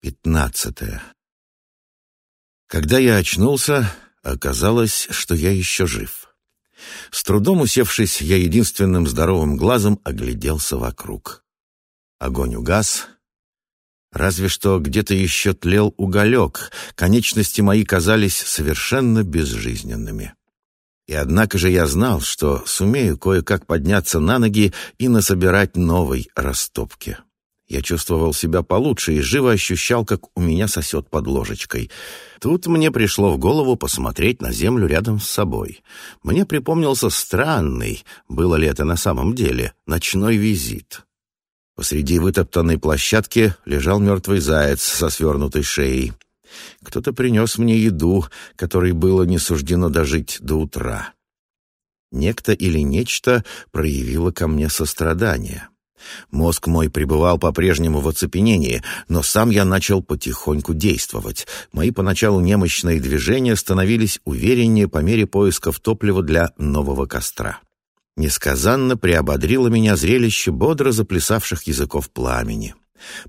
Пятнадцатое. Когда я очнулся, оказалось, что я еще жив. С трудом усевшись, я единственным здоровым глазом огляделся вокруг. Огонь угас. Разве что где-то еще тлел уголек, конечности мои казались совершенно безжизненными. И однако же я знал, что сумею кое-как подняться на ноги и насобирать новой растопки. Я чувствовал себя получше и живо ощущал, как у меня сосет под ложечкой. Тут мне пришло в голову посмотреть на землю рядом с собой. Мне припомнился странный, было ли это на самом деле, ночной визит. Посреди вытоптанной площадки лежал мертвый заяц со свернутой шеей. Кто-то принес мне еду, которой было не суждено дожить до утра. Некто или нечто проявило ко мне сострадание. Мозг мой пребывал по-прежнему в оцепенении, но сам я начал потихоньку действовать. Мои поначалу немощные движения становились увереннее по мере поисков топлива для нового костра. Несказанно приободрило меня зрелище бодро заплясавших языков пламени.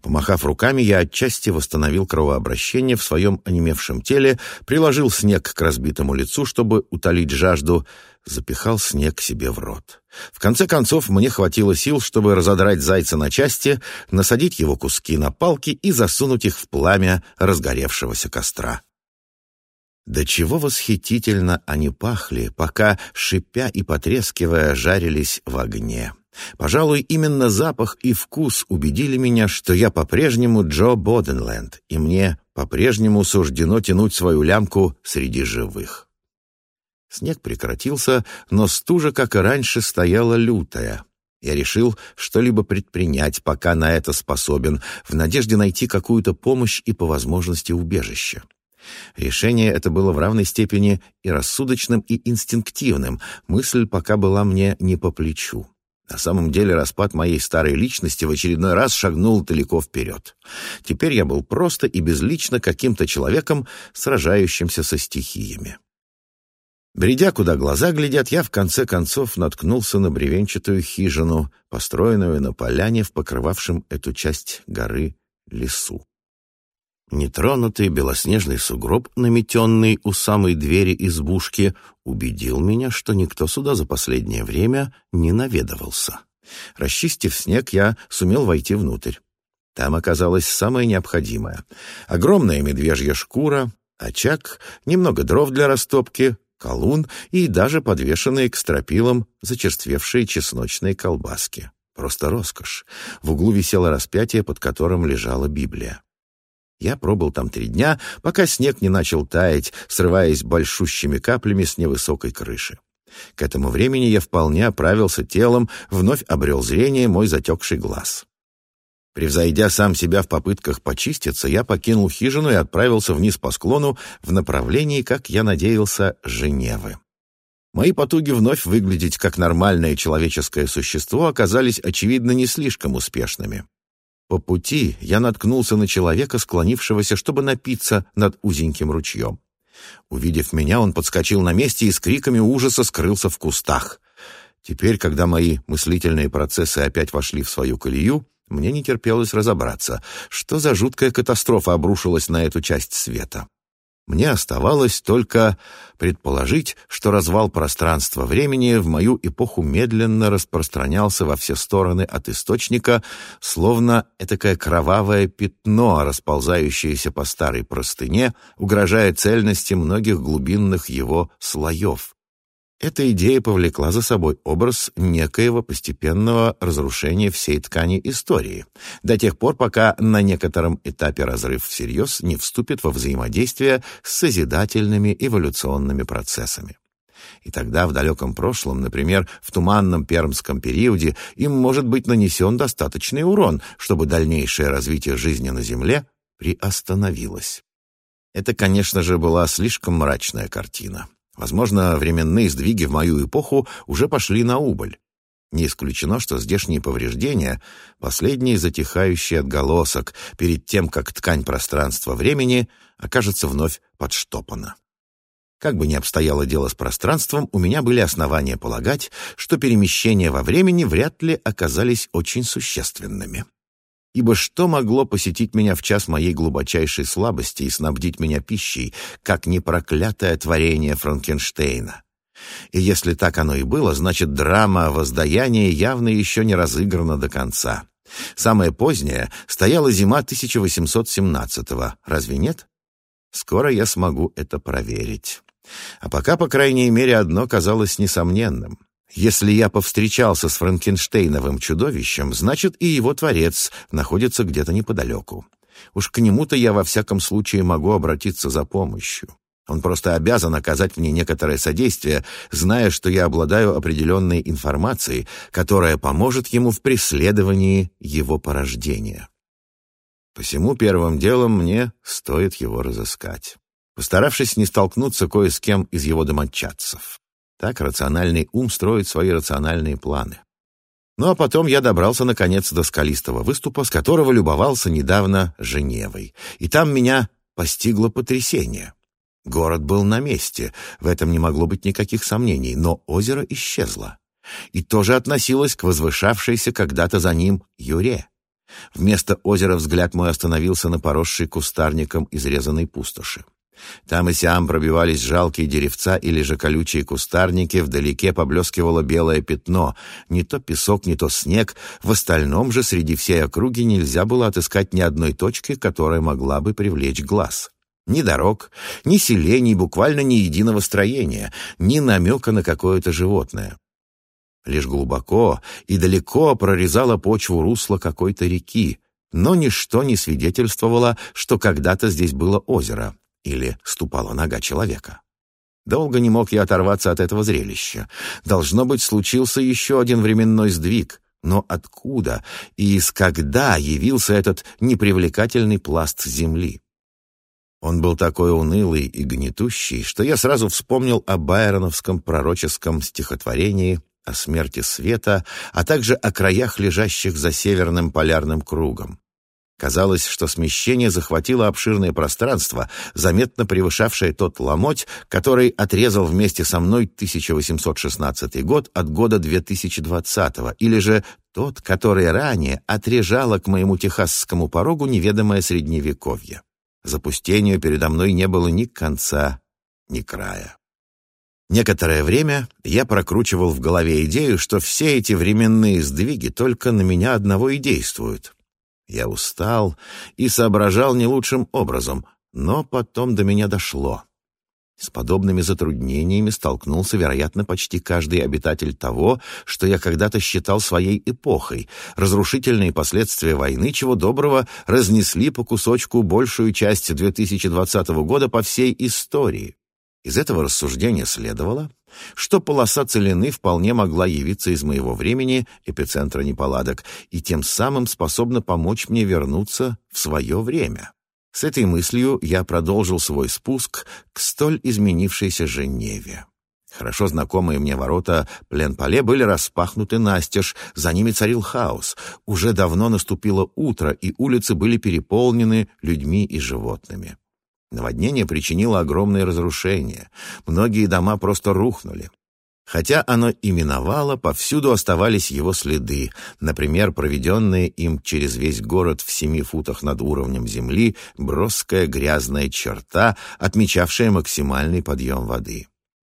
Помахав руками, я отчасти восстановил кровообращение в своем онемевшем теле, приложил снег к разбитому лицу, чтобы утолить жажду, запихал снег себе в рот. В конце концов, мне хватило сил, чтобы разодрать зайца на части, насадить его куски на палки и засунуть их в пламя разгоревшегося костра. До чего восхитительно они пахли, пока, шипя и потрескивая, жарились в огне. Пожалуй, именно запах и вкус убедили меня, что я по-прежнему Джо Боденленд, и мне по-прежнему суждено тянуть свою лямку среди живых. Снег прекратился, но стужа, как и раньше, стояла лютая. Я решил что-либо предпринять, пока на это способен, в надежде найти какую-то помощь и по возможности убежище. Решение это было в равной степени и рассудочным, и инстинктивным, мысль пока была мне не по плечу. На самом деле распад моей старой личности в очередной раз шагнул далеко вперед. Теперь я был просто и безлично каким-то человеком, сражающимся со стихиями. Бредя, куда глаза глядят, я в конце концов наткнулся на бревенчатую хижину, построенную на поляне в покрывавшем эту часть горы лесу. Нетронутый белоснежный сугроб, наметенный у самой двери избушки, убедил меня, что никто сюда за последнее время не наведывался. Расчистив снег, я сумел войти внутрь. Там оказалось самое необходимое. Огромная медвежья шкура, очаг, немного дров для растопки, колун и даже подвешенные к стропилам зачерствевшие чесночные колбаски. Просто роскошь. В углу висело распятие, под которым лежала Библия. Я пробыл там три дня, пока снег не начал таять, срываясь большущими каплями с невысокой крыши. К этому времени я вполне оправился телом, вновь обрел зрение мой затекший глаз. Превзойдя сам себя в попытках почиститься, я покинул хижину и отправился вниз по склону в направлении, как я надеялся, Женевы. Мои потуги вновь выглядеть как нормальное человеческое существо оказались, очевидно, не слишком успешными. По пути я наткнулся на человека, склонившегося, чтобы напиться над узеньким ручьем. Увидев меня, он подскочил на месте и с криками ужаса скрылся в кустах. Теперь, когда мои мыслительные процессы опять вошли в свою колею, мне не терпелось разобраться, что за жуткая катастрофа обрушилась на эту часть света. Мне оставалось только предположить, что развал пространства-времени в мою эпоху медленно распространялся во все стороны от источника, словно этакое кровавое пятно, расползающееся по старой простыне, угрожая цельности многих глубинных его слоев. Эта идея повлекла за собой образ некоего постепенного разрушения всей ткани истории, до тех пор, пока на некотором этапе разрыв всерьез не вступит во взаимодействие с созидательными эволюционными процессами. И тогда в далеком прошлом, например, в туманном пермском периоде, им может быть нанесен достаточный урон, чтобы дальнейшее развитие жизни на Земле приостановилось. Это, конечно же, была слишком мрачная картина. Возможно, временные сдвиги в мою эпоху уже пошли на убыль. Не исключено, что здешние повреждения — последний затихающий отголосок перед тем, как ткань пространства-времени окажется вновь подштопана. Как бы ни обстояло дело с пространством, у меня были основания полагать, что перемещения во времени вряд ли оказались очень существенными. Ибо что могло посетить меня в час моей глубочайшей слабости и снабдить меня пищей, как непроклятое творение Франкенштейна? И если так оно и было, значит, драма о воздаянии явно еще не разыграна до конца. Самое позднее стояла зима 1817-го, разве нет? Скоро я смогу это проверить. А пока, по крайней мере, одно казалось несомненным. Если я повстречался с Франкенштейновым чудовищем, значит и его творец находится где-то неподалеку. Уж к нему-то я во всяком случае могу обратиться за помощью. Он просто обязан оказать мне некоторое содействие, зная, что я обладаю определенной информацией, которая поможет ему в преследовании его порождения. Посему первым делом мне стоит его разыскать, постаравшись не столкнуться кое с кем из его домочадцев. Так рациональный ум строит свои рациональные планы. Ну а потом я добрался, наконец, до скалистого выступа, с которого любовался недавно Женевой. И там меня постигло потрясение. Город был на месте, в этом не могло быть никаких сомнений, но озеро исчезло. И тоже относилось к возвышавшейся когда-то за ним Юре. Вместо озера взгляд мой остановился на поросшей кустарником изрезанной пустоши. Там и сям пробивались жалкие деревца или же колючие кустарники, вдалеке поблескивало белое пятно. Не то песок, не то снег. В остальном же среди всей округи нельзя было отыскать ни одной точки, которая могла бы привлечь глаз. Ни дорог, ни селений, буквально ни единого строения, ни намека на какое-то животное. Лишь глубоко и далеко прорезала почву русло какой-то реки, но ничто не свидетельствовало, что когда-то здесь было озеро или ступала нога человека. Долго не мог я оторваться от этого зрелища. Должно быть, случился еще один временной сдвиг. Но откуда и из когда явился этот непривлекательный пласт земли? Он был такой унылый и гнетущий, что я сразу вспомнил о байроновском пророческом стихотворении о смерти света, а также о краях, лежащих за северным полярным кругом. Казалось, что смещение захватило обширное пространство, заметно превышавшее тот ломоть, который отрезал вместе со мной 1816 год от года 2020 или же тот, который ранее отрежало к моему техасскому порогу неведомое средневековье. Запустению передо мной не было ни конца, ни края. Некоторое время я прокручивал в голове идею, что все эти временные сдвиги только на меня одного и действуют — я устал и соображал не лучшим образом, но потом до меня дошло. С подобными затруднениями столкнулся, вероятно, почти каждый обитатель того, что я когда-то считал своей эпохой. Разрушительные последствия войны, чего доброго, разнесли по кусочку большую часть 2020 года по всей истории. Из этого рассуждения следовало, что полоса целины вполне могла явиться из моего времени, эпицентра неполадок, и тем самым способна помочь мне вернуться в свое время. С этой мыслью я продолжил свой спуск к столь изменившейся Женеве. Хорошо знакомые мне ворота Пленполе были распахнуты настежь, за ними царил хаос. Уже давно наступило утро, и улицы были переполнены людьми и животными. Наводнение причинило огромные разрушения. Многие дома просто рухнули. Хотя оно и миновало, повсюду оставались его следы, например, проведенные им через весь город в семи футах над уровнем земли броская грязная черта, отмечавшая максимальный подъем воды.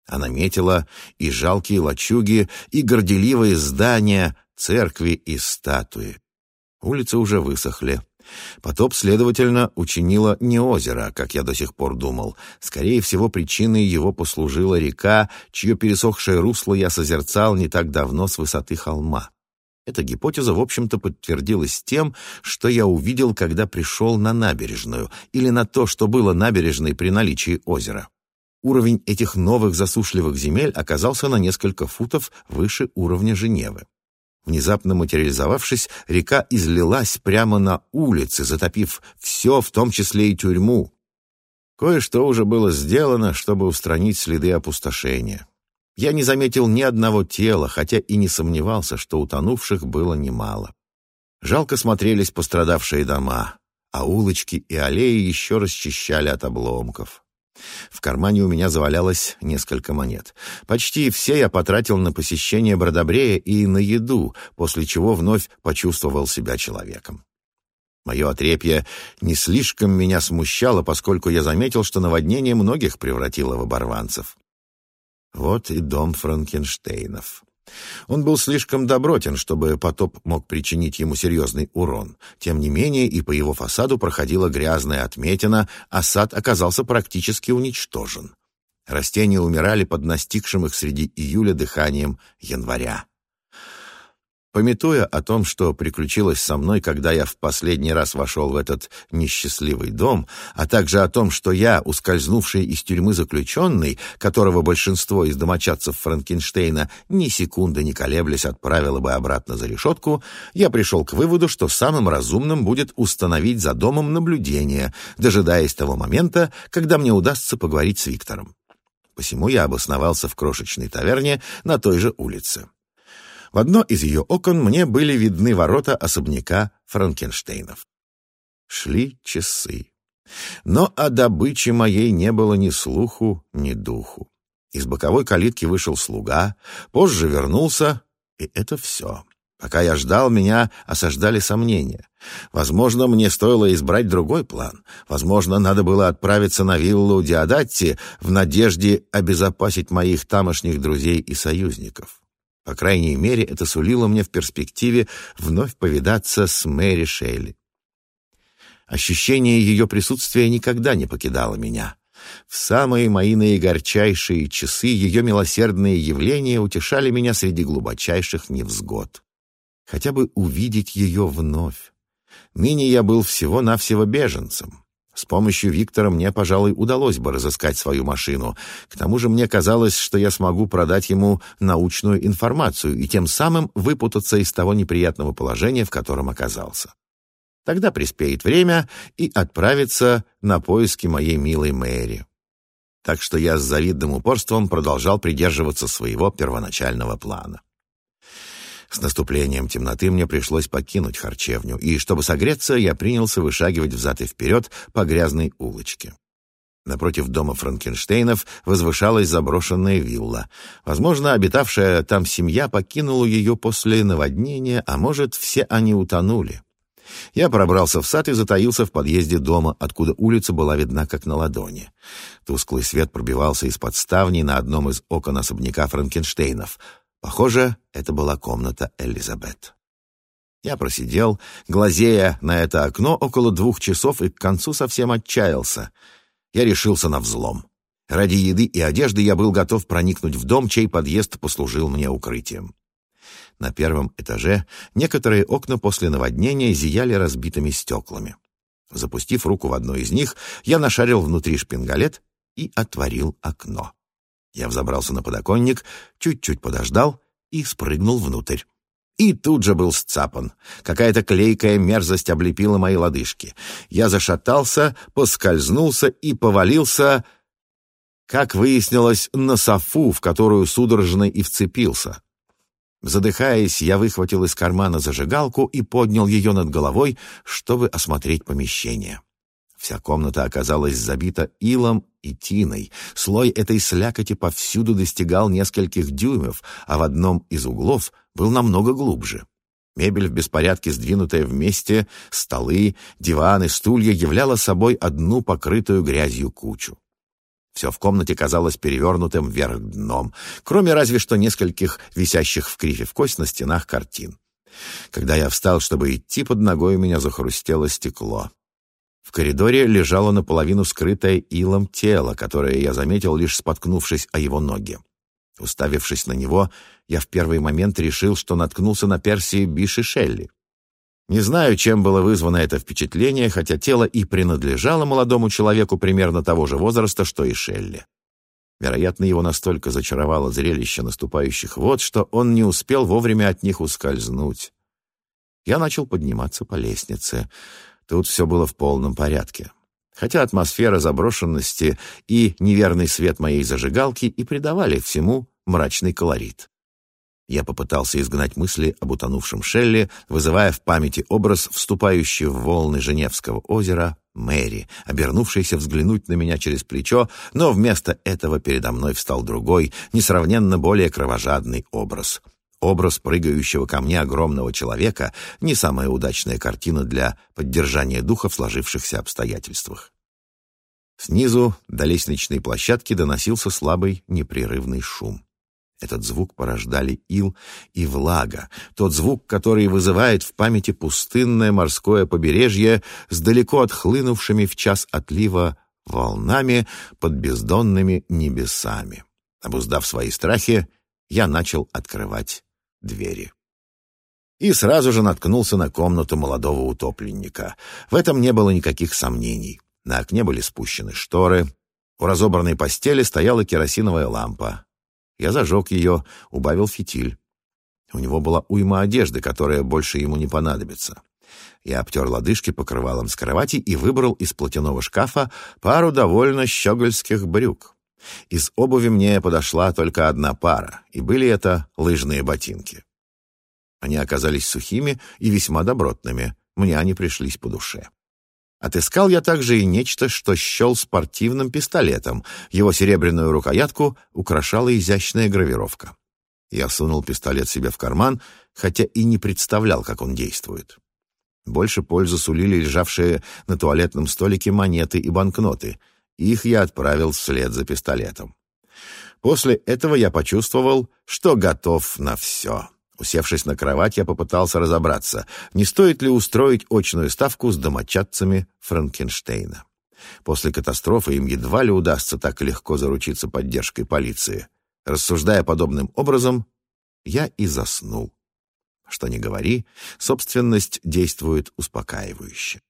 Она метила и жалкие лачуги, и горделивые здания, церкви и статуи. Улицы уже высохли. Потоп, следовательно, учинило не озеро, как я до сих пор думал. Скорее всего, причиной его послужила река, чье пересохшее русло я созерцал не так давно с высоты холма. Эта гипотеза, в общем-то, подтвердилась тем, что я увидел, когда пришел на набережную, или на то, что было набережной при наличии озера. Уровень этих новых засушливых земель оказался на несколько футов выше уровня Женевы. Внезапно материализовавшись, река излилась прямо на улице, затопив все, в том числе и тюрьму. Кое-что уже было сделано, чтобы устранить следы опустошения. Я не заметил ни одного тела, хотя и не сомневался, что утонувших было немало. Жалко смотрелись пострадавшие дома, а улочки и аллеи еще расчищали от обломков. В кармане у меня завалялось несколько монет. Почти все я потратил на посещение Бродобрея и на еду, после чего вновь почувствовал себя человеком. Мое отрепье не слишком меня смущало, поскольку я заметил, что наводнение многих превратило в оборванцев. Вот и дом Франкенштейнов. Он был слишком добротен, чтобы потоп мог причинить ему серьезный урон. Тем не менее, и по его фасаду проходила грязная отметина, а сад оказался практически уничтожен. Растения умирали под настигшим их среди июля дыханием января. Пометуя о том, что приключилось со мной, когда я в последний раз вошел в этот несчастливый дом, а также о том, что я, ускользнувший из тюрьмы заключенный, которого большинство из домочадцев Франкенштейна ни секунды не колеблясь отправило бы обратно за решетку, я пришел к выводу, что самым разумным будет установить за домом наблюдение, дожидаясь того момента, когда мне удастся поговорить с Виктором. Посему я обосновался в крошечной таверне на той же улице. В одно из ее окон мне были видны ворота особняка Франкенштейнов. Шли часы. Но о добыче моей не было ни слуху, ни духу. Из боковой калитки вышел слуга, позже вернулся, и это все. Пока я ждал, меня осаждали сомнения. Возможно, мне стоило избрать другой план. Возможно, надо было отправиться на виллу Диадатти в надежде обезопасить моих тамошних друзей и союзников. По крайней мере, это сулило мне в перспективе вновь повидаться с Мэри Шелли. Ощущение ее присутствия никогда не покидало меня. В самые мои наигорчайшие часы ее милосердные явления утешали меня среди глубочайших невзгод. Хотя бы увидеть ее вновь. Ныне я был всего-навсего беженцем. С помощью Виктора мне, пожалуй, удалось бы разыскать свою машину. К тому же мне казалось, что я смогу продать ему научную информацию и тем самым выпутаться из того неприятного положения, в котором оказался. Тогда приспеет время и отправиться на поиски моей милой Мэри. Так что я с завидным упорством продолжал придерживаться своего первоначального плана. С наступлением темноты мне пришлось покинуть харчевню, и, чтобы согреться, я принялся вышагивать взад и вперед по грязной улочке. Напротив дома Франкенштейнов возвышалась заброшенная вилла. Возможно, обитавшая там семья покинула ее после наводнения, а может, все они утонули. Я пробрался в сад и затаился в подъезде дома, откуда улица была видна как на ладони. Тусклый свет пробивался из-под ставней на одном из окон особняка Франкенштейнов — Похоже, это была комната Элизабет. Я просидел, глазея на это окно около двух часов и к концу совсем отчаялся. Я решился на взлом. Ради еды и одежды я был готов проникнуть в дом, чей подъезд послужил мне укрытием. На первом этаже некоторые окна после наводнения зияли разбитыми стеклами. Запустив руку в одно из них, я нашарил внутри шпингалет и отворил окно. Я взобрался на подоконник, чуть-чуть подождал и спрыгнул внутрь. И тут же был сцапан. Какая-то клейкая мерзость облепила мои лодыжки. Я зашатался, поскользнулся и повалился, как выяснилось, на софу, в которую судорожно и вцепился. Задыхаясь, я выхватил из кармана зажигалку и поднял ее над головой, чтобы осмотреть помещение. Вся комната оказалась забита илом и тиной. Слой этой слякоти повсюду достигал нескольких дюймов, а в одном из углов был намного глубже. Мебель в беспорядке, сдвинутая вместе, столы, диваны, стулья являла собой одну покрытую грязью кучу. Все в комнате казалось перевернутым вверх дном, кроме разве что нескольких висящих в криве в кость на стенах картин. Когда я встал, чтобы идти, под ногой у меня захрустело стекло. В коридоре лежало наполовину скрытое илом тело, которое я заметил, лишь споткнувшись о его ноги. Уставившись на него, я в первый момент решил, что наткнулся на Персии Биши Шелли. Не знаю, чем было вызвано это впечатление, хотя тело и принадлежало молодому человеку примерно того же возраста, что и Шелли. Вероятно, его настолько зачаровало зрелище наступающих вод, что он не успел вовремя от них ускользнуть. Я начал подниматься по лестнице. Тут все было в полном порядке. Хотя атмосфера заброшенности и неверный свет моей зажигалки и придавали всему мрачный колорит. Я попытался изгнать мысли об утонувшем Шелле, вызывая в памяти образ, вступающий в волны Женевского озера, Мэри, обернувшийся взглянуть на меня через плечо, но вместо этого передо мной встал другой, несравненно более кровожадный образ — Образ прыгающего ко мне огромного человека — не самая удачная картина для поддержания духа в сложившихся обстоятельствах. Снизу до лестничной площадки доносился слабый непрерывный шум. Этот звук порождали ил и влага, тот звук, который вызывает в памяти пустынное морское побережье с далеко отхлынувшими в час отлива волнами под бездонными небесами. Обуздав свои страхи, я начал открывать двери. И сразу же наткнулся на комнату молодого утопленника. В этом не было никаких сомнений. На окне были спущены шторы. У разобранной постели стояла керосиновая лампа. Я зажег ее, убавил фитиль. У него была уйма одежды, которая больше ему не понадобится. Я обтер лодыжки покрывалом с кровати и выбрал из платяного шкафа пару довольно щегольских брюк. Из обуви мне подошла только одна пара, и были это лыжные ботинки. Они оказались сухими и весьма добротными, мне они пришлись по душе. Отыскал я также и нечто, что щел спортивным пистолетом. Его серебряную рукоятку украшала изящная гравировка. Я сунул пистолет себе в карман, хотя и не представлял, как он действует. Больше пользы сулили лежавшие на туалетном столике монеты и банкноты — их я отправил вслед за пистолетом. После этого я почувствовал, что готов на все. Усевшись на кровать, я попытался разобраться, не стоит ли устроить очную ставку с домочадцами Франкенштейна. После катастрофы им едва ли удастся так легко заручиться поддержкой полиции. Рассуждая подобным образом, я и заснул. Что ни говори, собственность действует успокаивающе.